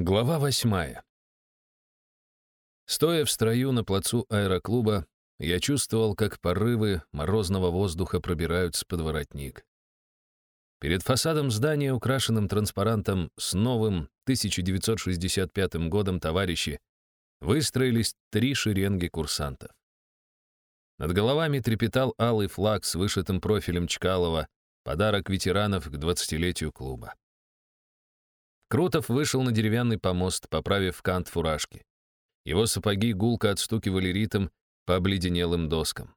Глава восьмая. Стоя в строю на плацу аэроклуба, я чувствовал, как порывы морозного воздуха пробираются под воротник. Перед фасадом здания, украшенным транспарантом с новым 1965 годом товарищи, выстроились три шеренги курсантов. Над головами трепетал алый флаг с вышитым профилем Чкалова, подарок ветеранов к 20-летию клуба. Крутов вышел на деревянный помост, поправив кант фуражки. Его сапоги гулко отстукивали ритм по обледенелым доскам.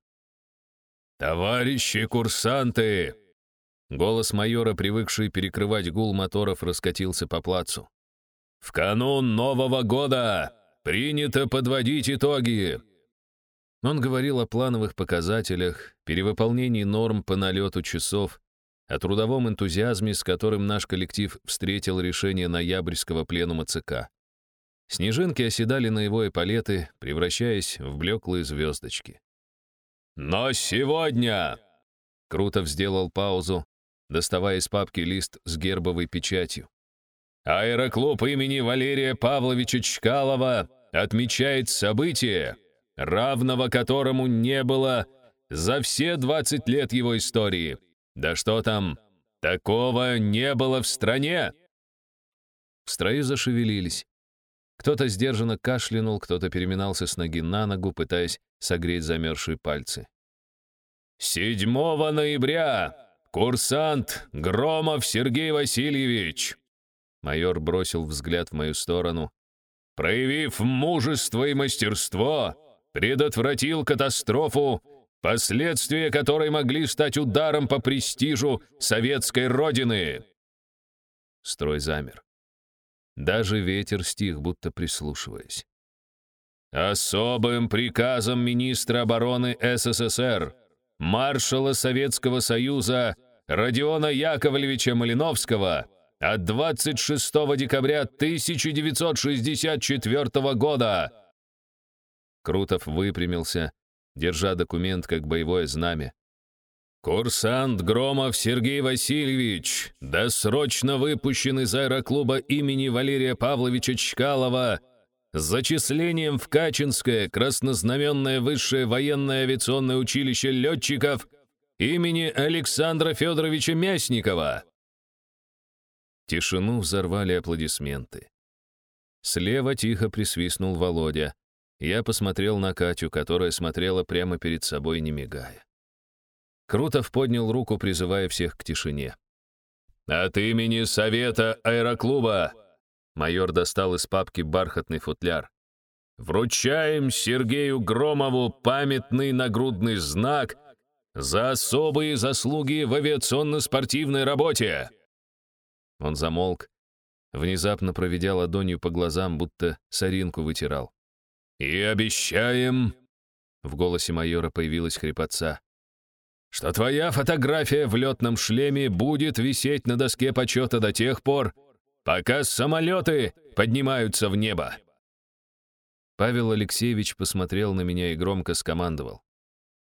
«Товарищи курсанты!» Голос майора, привыкший перекрывать гул моторов, раскатился по плацу. «В канун Нового года принято подводить итоги!» Он говорил о плановых показателях, перевыполнении норм по налету часов, о трудовом энтузиазме, с которым наш коллектив встретил решение ноябрьского пленума ЦК. Снежинки оседали на его эполеты, превращаясь в блеклые звездочки. «Но сегодня...» Крутов сделал паузу, доставая из папки лист с гербовой печатью. «Аэроклуб имени Валерия Павловича Чкалова отмечает событие, равного которому не было за все 20 лет его истории — да что там, такого не было в стране!» В строю зашевелились. Кто-то сдержанно кашлянул, кто-то переминался с ноги на ногу, пытаясь согреть замерзшие пальцы. «7 ноября! Курсант Громов Сергей Васильевич!» Майор бросил взгляд в мою сторону. «Проявив мужество и мастерство, предотвратил катастрофу последствия которой могли стать ударом по престижу советской родины. Строй замер. Даже ветер стих, будто прислушиваясь. Особым приказом министра обороны СССР, маршала Советского Союза Родиона Яковлевича Малиновского от 26 декабря 1964 года. Крутов выпрямился, держа документ как боевое знамя. «Курсант Громов Сергей Васильевич, досрочно выпущен из аэроклуба имени Валерия Павловича Чкалова с зачислением в Качинское краснознаменное высшее военное авиационное училище летчиков имени Александра Федоровича Мясникова». Тишину взорвали аплодисменты. Слева тихо присвистнул Володя. Я посмотрел на Катю, которая смотрела прямо перед собой, не мигая. Крутов поднял руку, призывая всех к тишине. «От имени Совета Аэроклуба!» Майор достал из папки бархатный футляр. «Вручаем Сергею Громову памятный нагрудный знак за особые заслуги в авиационно-спортивной работе!» Он замолк, внезапно проведя ладонью по глазам, будто соринку вытирал. «И обещаем...» В голосе майора появилась хрипотца. «Что твоя фотография в летном шлеме будет висеть на доске почета до тех пор, пока самолеты поднимаются в небо!» Павел Алексеевич посмотрел на меня и громко скомандовал.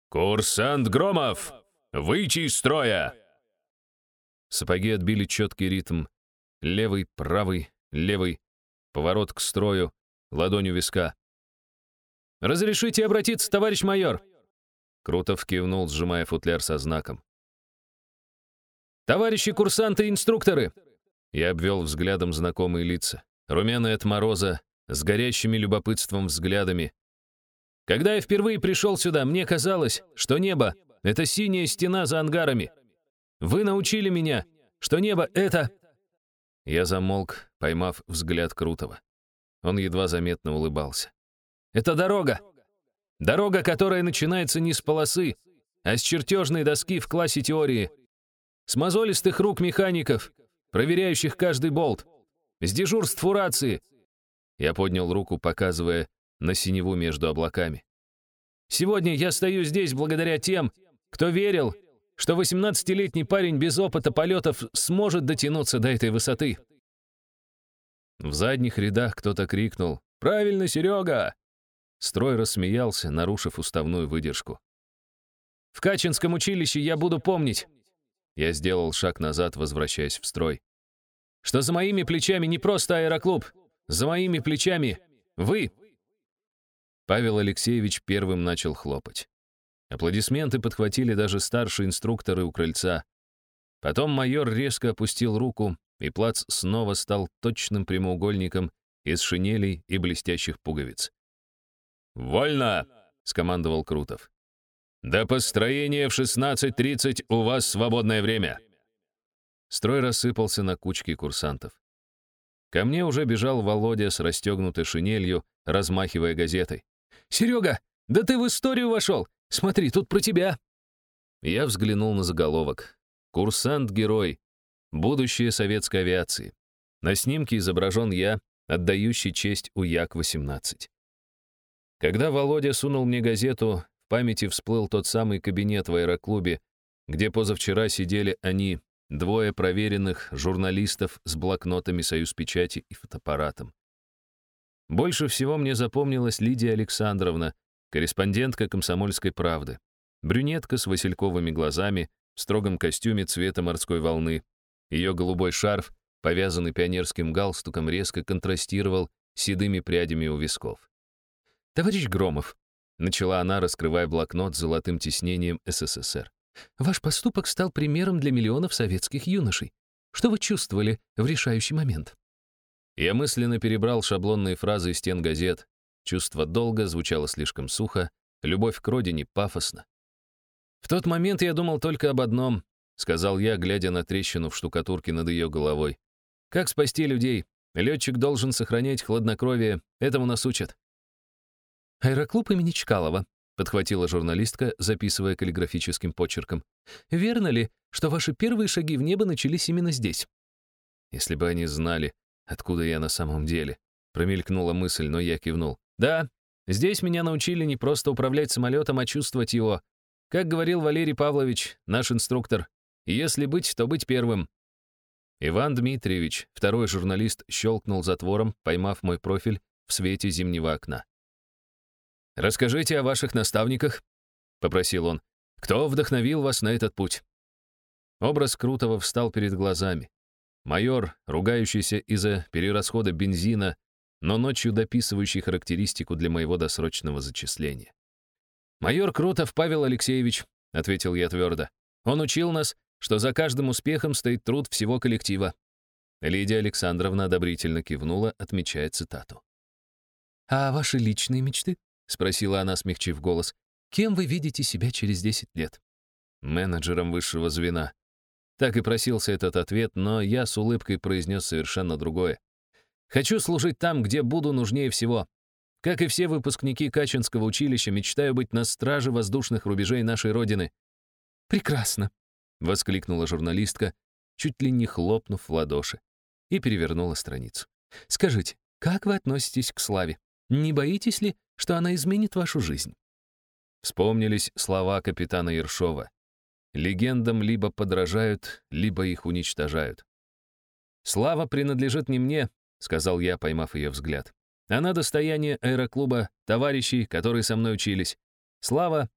«Курсант Громов, выйти из строя!» Сапоги отбили четкий ритм. Левый, правый, левый. Поворот к строю, ладонью виска. «Разрешите обратиться, товарищ майор?» Крутов кивнул, сжимая футляр со знаком. «Товарищи курсанты и инструкторы!» Я обвел взглядом знакомые лица. Румяные от мороза, с горящими любопытством взглядами. Когда я впервые пришел сюда, мне казалось, что небо — это синяя стена за ангарами. Вы научили меня, что небо — это... Я замолк, поймав взгляд Крутого. Он едва заметно улыбался. Это дорога. Дорога, которая начинается не с полосы, а с чертежной доски в классе теории. С мозолистых рук механиков, проверяющих каждый болт. С дежурств у рации. Я поднял руку, показывая на синеву между облаками. Сегодня я стою здесь благодаря тем, кто верил, что 18-летний парень без опыта полетов сможет дотянуться до этой высоты. В задних рядах кто-то крикнул «Правильно, Серега!» Строй рассмеялся, нарушив уставную выдержку. «В Качинском училище я буду помнить!» Я сделал шаг назад, возвращаясь в строй. «Что за моими плечами не просто аэроклуб, За моими плечами! Вы!» Павел Алексеевич первым начал хлопать. Аплодисменты подхватили даже старшие инструкторы у крыльца. Потом майор резко опустил руку, и плац снова стал точным прямоугольником из шинелей и блестящих пуговиц. «Вольно!» — скомандовал Крутов. «До построения в 16.30 у вас свободное время!» Строй рассыпался на кучки курсантов. Ко мне уже бежал Володя с расстегнутой шинелью, размахивая газетой. «Серега, да ты в историю вошел! Смотри, тут про тебя!» Я взглянул на заголовок. «Курсант-герой. Будущее советской авиации». На снимке изображен я, отдающий честь у Як-18. Когда Володя сунул мне газету, в памяти всплыл тот самый кабинет в аэроклубе, где позавчера сидели они, двое проверенных журналистов с блокнотами «Союз печати» и фотоаппаратом. Больше всего мне запомнилась Лидия Александровна, корреспондентка «Комсомольской правды». Брюнетка с васильковыми глазами, в строгом костюме цвета морской волны. Ее голубой шарф, повязанный пионерским галстуком, резко контрастировал с седыми прядями у висков. «Товарищ Громов», — начала она, раскрывая блокнот с золотым тиснением СССР, «ваш поступок стал примером для миллионов советских юношей. Что вы чувствовали в решающий момент?» Я мысленно перебрал шаблонные фразы из стен газет. Чувство долга звучало слишком сухо, любовь к родине пафосно. В тот момент я думал только об одном, сказал я, глядя на трещину в штукатурке над ее головой. Как спасти людей? Летчик должен сохранять хладнокровие, этому нас учат. Аэроклуб имени Чкалова, подхватила журналистка, записывая каллиграфическим почерком. Верно ли, что ваши первые шаги в небо начались именно здесь? Если бы они знали, откуда я на самом деле, промелькнула мысль, но я кивнул. Да, здесь меня научили не просто управлять самолетом, а чувствовать его, как говорил Валерий Павлович, наш инструктор, если быть, то быть первым. Иван Дмитриевич, второй журналист, щелкнул затвором, поймав мой профиль в свете зимнего окна. «Расскажите о ваших наставниках», — попросил он. «Кто вдохновил вас на этот путь?» Образ Крутого встал перед глазами. Майор, ругающийся из-за перерасхода бензина, но ночью дописывающий характеристику для моего досрочного зачисления. «Майор Крутов Павел Алексеевич», — ответил я твердо. «Он учил нас, что за каждым успехом стоит труд всего коллектива». Лидия Александровна одобрительно кивнула, отмечая цитату. «А ваши личные мечты?» — спросила она, смягчив голос. «Кем вы видите себя через 10 лет?» «Менеджером высшего звена». Так и просился этот ответ, но я с улыбкой произнес совершенно другое. «Хочу служить там, где буду нужнее всего. Как и все выпускники Качинского училища, мечтаю быть на страже воздушных рубежей нашей Родины». «Прекрасно», — воскликнула журналистка, чуть ли не хлопнув в ладоши, и перевернула страницу. «Скажите, как вы относитесь к славе? Не боитесь ли, что она изменит вашу жизнь?» Вспомнились слова капитана Ершова. «Легендам либо подражают, либо их уничтожают». «Слава принадлежит не мне», — сказал я, поймав ее взгляд. Она достояние аэроклуба, товарищей, которые со мной учились. Слава,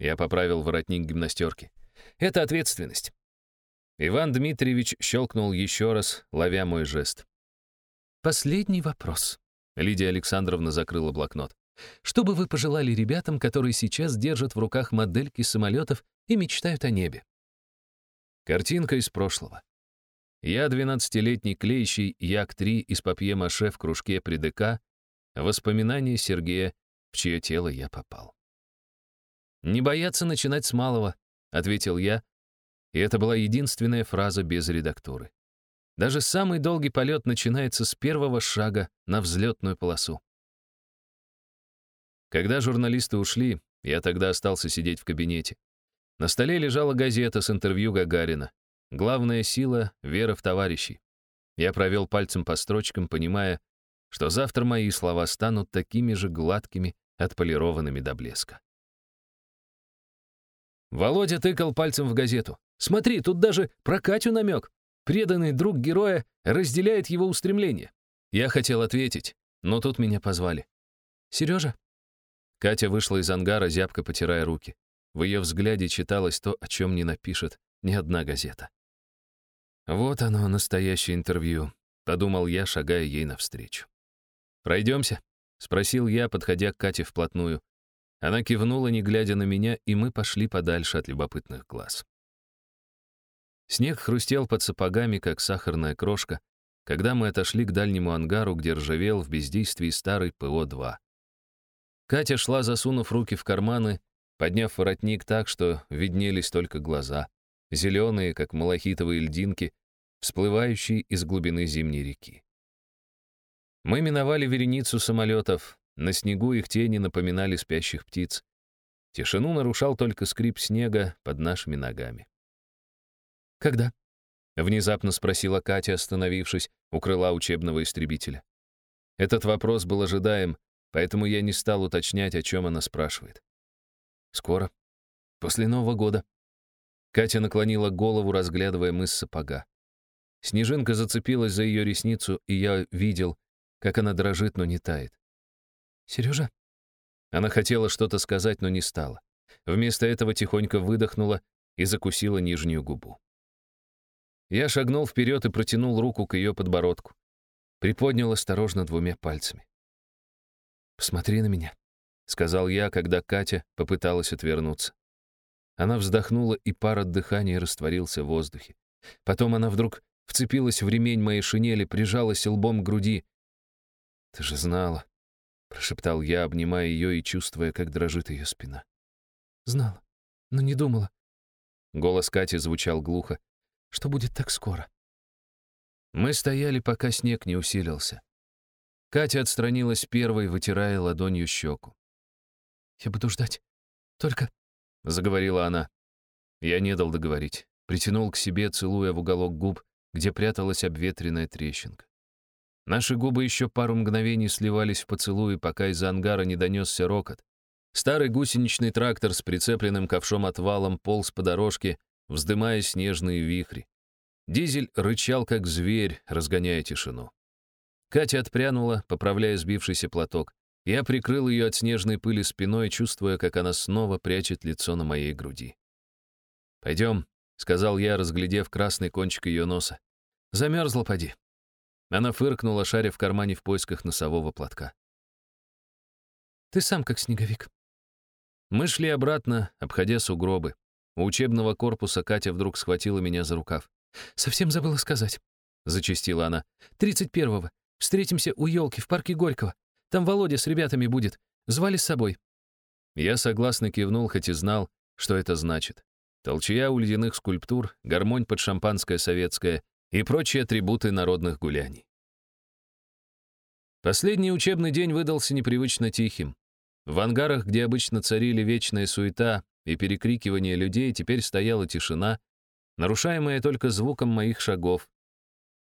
я поправил воротник гимнастерки, это ответственность. Иван Дмитриевич щелкнул еще раз, ловя мой жест. Последний вопрос. Лидия Александровна закрыла блокнот. Что бы вы пожелали ребятам, которые сейчас держат в руках модельки самолетов и мечтают о небе? Картинка из прошлого. Я, 12-летний клеящий Як-3 из папье-маше в кружке при ДК, Воспоминания Сергея, в чье тело я попал. «Не бояться начинать с малого», — ответил я, и это была единственная фраза без редактуры. Даже самый долгий полет начинается с первого шага на взлетную полосу. Когда журналисты ушли, я тогда остался сидеть в кабинете. На столе лежала газета с интервью Гагарина. Главная сила — вера в товарищей. Я провел пальцем по строчкам, понимая, что завтра мои слова станут такими же гладкими, отполированными до блеска. Володя тыкал пальцем в газету. «Смотри, тут даже про Катю намек. Преданный друг героя разделяет его устремления». Я хотел ответить, но тут меня позвали. «Сережа?» Катя вышла из ангара, зябко потирая руки. В ее взгляде читалось то, о чем не напишет ни одна газета. «Вот оно, настоящее интервью», — подумал я, шагая ей навстречу. «Пройдемся?» — спросил я, подходя к Кате вплотную. Она кивнула, не глядя на меня, и мы пошли подальше от любопытных глаз. Снег хрустел под сапогами, как сахарная крошка, когда мы отошли к дальнему ангару, где ржавел в бездействии старый ПО-2. Катя шла, засунув руки в карманы, подняв воротник так, что виднелись только глаза, зеленые, как малахитовые льдинки, всплывающие из глубины зимней реки. Мы миновали вереницу самолетов, на снегу их тени напоминали спящих птиц. Тишину нарушал только скрип снега под нашими ногами. «Когда?» — внезапно спросила Катя, остановившись у крыла учебного истребителя. Этот вопрос был ожидаем, поэтому я не стал уточнять, о чем она спрашивает. «Скоро. После Нового года». Катя наклонила голову, разглядывая мыс сапога. Снежинка зацепилась за ее ресницу, и я видел, как она дрожит, но не тает. «Сережа?» Она хотела что-то сказать, но не стала. Вместо этого тихонько выдохнула и закусила нижнюю губу. Я шагнул вперед и протянул руку к ее подбородку. Приподнял осторожно двумя пальцами. «Посмотри на меня», — сказал я, когда Катя попыталась отвернуться. Она вздохнула, и пар от дыхания растворился в воздухе. Потом она вдруг вцепилась в ремень моей шинели, прижалась лбом к груди. «Ты же знала», — прошептал я, обнимая ее и чувствуя, как дрожит ее спина. «Знала, но не думала». Голос Кати звучал глухо. «Что будет так скоро?» Мы стояли, пока снег не усилился. Катя отстранилась первой, вытирая ладонью щеку. «Я буду ждать. Только...» — заговорила она. Я не дал договорить. Притянул к себе, целуя в уголок губ, где пряталась обветренная трещинка. Наши губы еще пару мгновений сливались в поцелуи, пока из ангара не донесся рокот. Старый гусеничный трактор с прицепленным ковшом отвалом полз по дорожке, вздымая снежные вихри. Дизель рычал, как зверь, разгоняя тишину. Катя отпрянула, поправляя сбившийся платок. Я прикрыл ее от снежной пыли спиной, чувствуя, как она снова прячет лицо на моей груди. «Пойдем», — сказал я, разглядев красный кончик ее носа. «Замерзла, поди». Она фыркнула, шаря в кармане в поисках носового платка. «Ты сам как снеговик». Мы шли обратно, обходя сугробы. У учебного корпуса Катя вдруг схватила меня за рукав. «Совсем забыла сказать», — зачастила она. «Тридцать первого. Встретимся у елки в парке Горького. Там Володя с ребятами будет. Звали с собой». Я согласно кивнул, хоть и знал, что это значит. Толчья у ледяных скульптур, гармонь под шампанское советское и прочие атрибуты народных гуляний. Последний учебный день выдался непривычно тихим. В ангарах, где обычно царили вечная суета и перекрикивание людей, теперь стояла тишина, нарушаемая только звуком моих шагов.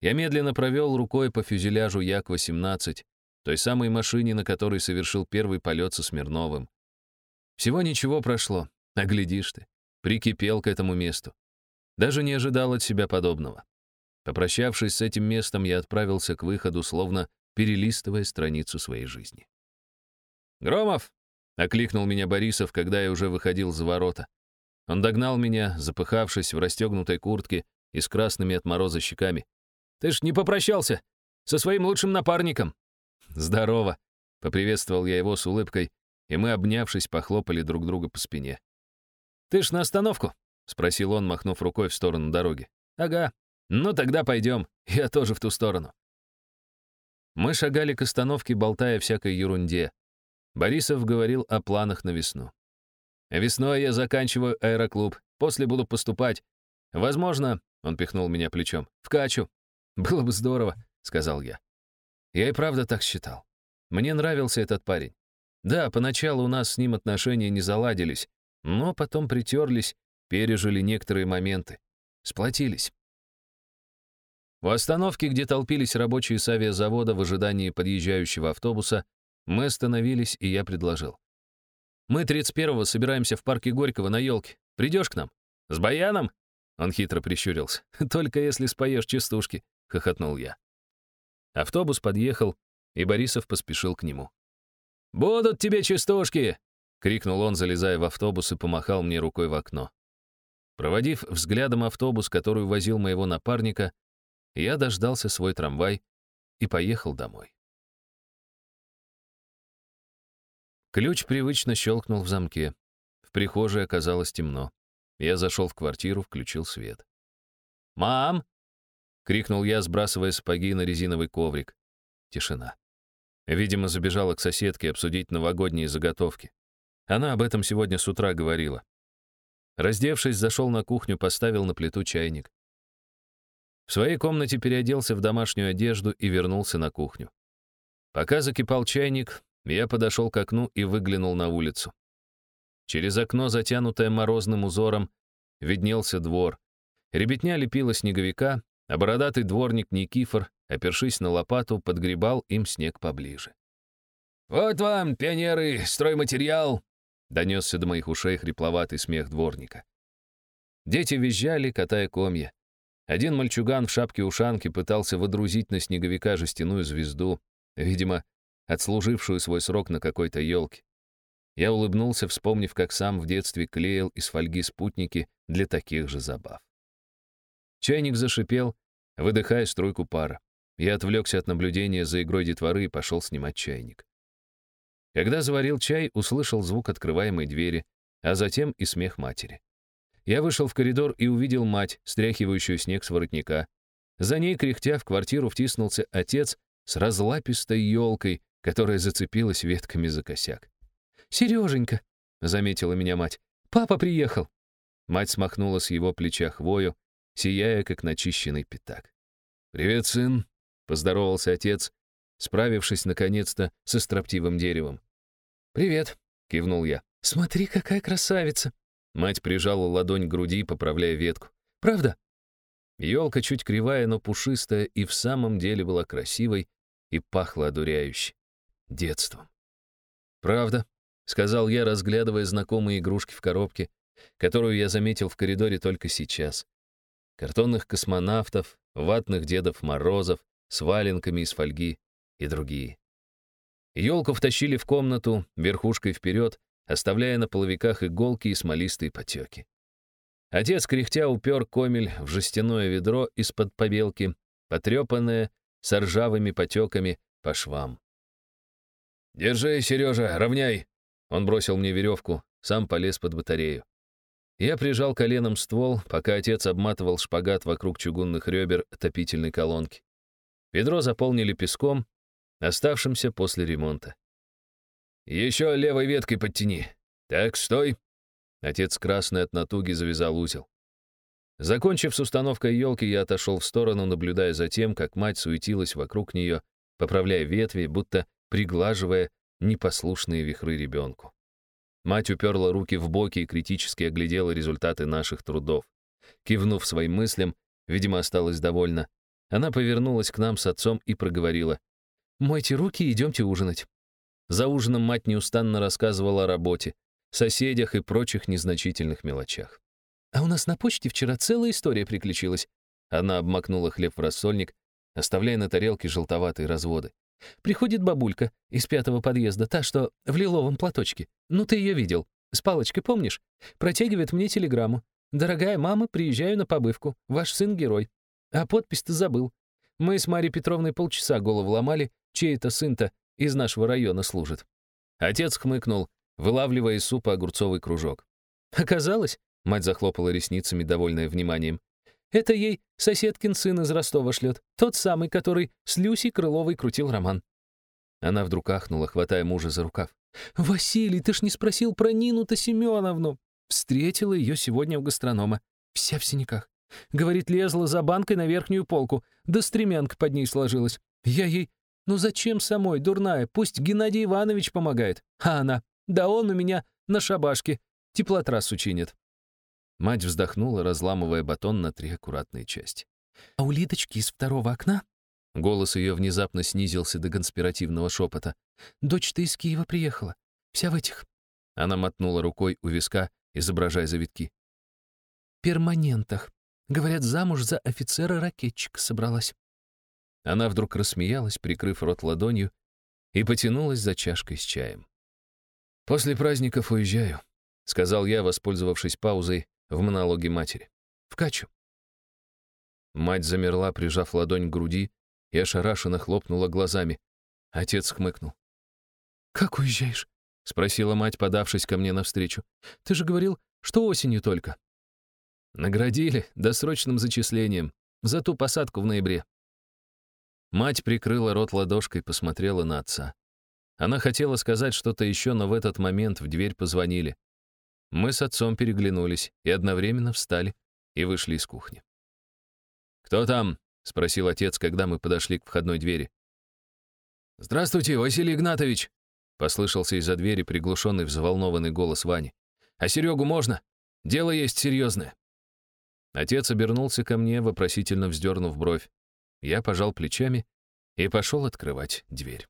Я медленно провел рукой по фюзеляжу Як-18, той самой машине, на которой совершил первый полет со Смирновым. Всего ничего прошло, а глядишь ты, прикипел к этому месту. Даже не ожидал от себя подобного. Попрощавшись с этим местом, я отправился к выходу, словно перелистывая страницу своей жизни. «Громов!» — окликнул меня Борисов, когда я уже выходил за ворота. Он догнал меня, запыхавшись в расстегнутой куртке и с красными от мороза щеками. «Ты ж не попрощался со своим лучшим напарником!» «Здорово!» — поприветствовал я его с улыбкой, и мы, обнявшись, похлопали друг друга по спине. «Ты ж на остановку?» — спросил он, махнув рукой в сторону дороги. «Ага. Ну тогда пойдем. Я тоже в ту сторону». Мы шагали к остановке, болтая всякой ерунде. Борисов говорил о планах на весну. «Весной я заканчиваю аэроклуб, после буду поступать. Возможно, — он пихнул меня плечом, — в Качу. Было бы здорово, — сказал я. Я и правда так считал. Мне нравился этот парень. Да, поначалу у нас с ним отношения не заладились, но потом притерлись, пережили некоторые моменты, сплотились. У остановки, где толпились рабочие с авиазавода в ожидании подъезжающего автобуса, мы остановились, и я предложил. «Мы 31-го собираемся в парке Горького на елке. Придешь к нам? С баяном?» Он хитро прищурился. «Только если споешь частушки», — хохотнул я. Автобус подъехал, и Борисов поспешил к нему. «Будут тебе частушки!» — крикнул он, залезая в автобус и помахал мне рукой в окно. Проводив взглядом автобус, который возил моего напарника, я дождался свой трамвай и поехал домой. Ключ привычно щелкнул в замке. В прихожей оказалось темно. Я зашел в квартиру, включил свет. «Мам!» — крикнул я, сбрасывая сапоги на резиновый коврик. Тишина. Видимо, забежала к соседке обсудить новогодние заготовки. Она об этом сегодня с утра говорила. Раздевшись, зашел на кухню, поставил на плиту чайник. В своей комнате переоделся в домашнюю одежду и вернулся на кухню. Пока закипал чайник, я подошел к окну и выглянул на улицу. Через окно, затянутое морозным узором, виднелся двор. Ребятня лепила снеговика, а бородатый дворник Никифор, опершись на лопату, подгребал им снег поближе. «Вот вам, пионеры, стройматериал!» — донесся до моих ушей хрипловатый смех дворника. Дети визжали, катая комья. Один мальчуган в шапке-ушанке пытался водрузить на снеговика жестяную звезду, видимо, отслужившую свой срок на какой-то елке. Я улыбнулся, вспомнив, как сам в детстве клеил из фольги спутники для таких же забав. Чайник зашипел, выдыхая струйку пара. Я отвлекся от наблюдения за игрой детворы и пошел снимать чайник. Когда заварил чай, услышал звук открываемой двери, а затем и смех матери. Я вышел в коридор и увидел мать, стряхивающую снег с воротника. За ней, кряхтя, в квартиру втиснулся отец с разлапистой елкой, которая зацепилась ветками за косяк. «Сереженька», — заметила меня мать, — «папа приехал». Мать смахнула с его плеча хвою, сияя, как начищенный пятак. «Привет, сын», — поздоровался отец, справившись наконец-то со строптивым деревом. «Привет», — кивнул я. «Смотри, какая красавица!» Мать прижала ладонь к груди, поправляя ветку. «Правда?» Елка чуть кривая, но пушистая, и в самом деле была красивой и пахла одуряюще. Детством. «Правда», — сказал я, разглядывая знакомые игрушки в коробке, которую я заметил в коридоре только сейчас. Картонных космонавтов, ватных Дедов Морозов с валенками из фольги, и другие. Елку втащили в комнату верхушкой вперед, оставляя на половиках иголки и смолистые потеки. Отец, кряхтя, упер комель в жестяное ведро из-под побелки, потрепанное, с ржавыми потеками по швам. «Держи, Сережа, равняй!» Он бросил мне веревку, сам полез под батарею. Я прижал коленом ствол, пока отец обматывал шпагат вокруг чугунных ребер отопительной колонки. Ведро заполнили песком, оставшимся после ремонта. «Еще левой веткой подтяни. Так, стой!» Отец красный от натуги завязал узел. Закончив с установкой елки, я отошел в сторону, наблюдая за тем, как мать суетилась вокруг нее, поправляя ветви, будто приглаживая непослушные вихры ребенку. Мать уперла руки в боки и критически оглядела результаты наших трудов. Кивнув своим мыслям, видимо, осталась довольна, она повернулась к нам с отцом и проговорила. «Мойте руки и идемте ужинать». За ужином мать неустанно рассказывала о работе, соседях и прочих незначительных мелочах. «А у нас на почте вчера целая история приключилась». Она обмакнула хлеб в рассольник, оставляя на тарелке желтоватые разводы. «Приходит бабулька из пятого подъезда, та, что в лиловом платочке. Ну, ты ее видел. С палочкой, помнишь? Протягивает мне телеграмму. «Дорогая мама, приезжаю на побывку. Ваш сын — герой». А подпись-то забыл. Мы с Марьей Петровной полчаса голову ломали, чей это сын-то из нашего района служит. Отец хмыкнул, вылавливая из супа огурцовый кружок. Оказалось, мать захлопала ресницами, довольная вниманием, это ей соседкин сын из Ростова шлет, тот самый, который с Люсей Крыловой крутил роман. Она вдруг ахнула, хватая мужа за рукав. «Василий, ты ж не спросил про Нину-то Семеновну!» Встретила ее сегодня у гастронома. Вся в синяках. Говорит, лезла за банкой на верхнюю полку, да стремянка под ней сложилась. Я ей, ну зачем самой, дурная, пусть Геннадий Иванович помогает. А она, да он у меня на шабашке, теплотрассу чинит. Мать вздохнула, разламывая батон на три аккуратные части. «А у Лидочки из второго окна?» Голос ее внезапно снизился до конспиративного шепота. «Дочь-то из Киева приехала. Вся в этих...» Она мотнула рукой у виска, изображая завитки. «Перманентах. Говорят, замуж за офицера-ракетчика собралась». Она вдруг рассмеялась, прикрыв рот ладонью, и потянулась за чашкой с чаем. «После праздников уезжаю», — сказал я, воспользовавшись паузой в монологе матери. «В Качу». Мать замерла, прижав ладонь к груди, и ошарашенно хлопнула глазами. Отец хмыкнул. «Как уезжаешь? — спросила мать, подавшись ко мне навстречу. «Ты же говорил, что осенью только». Наградили досрочным зачислением за ту посадку в ноябре. Мать прикрыла рот ладошкой, посмотрела на отца. Она хотела сказать что-то еще, но в этот момент в дверь позвонили. Мы с отцом переглянулись и одновременно встали и вышли из кухни. «Кто там?» — спросил отец, когда мы подошли к входной двери. «Здравствуйте, Василий Игнатович!» — послышался из-за двери приглушенный взволнованный голос Вани. «А Серегу можно? Дело есть серьезное». Отец обернулся ко мне, вопросительно вздернув бровь. Я пожал плечами и пошел открывать дверь.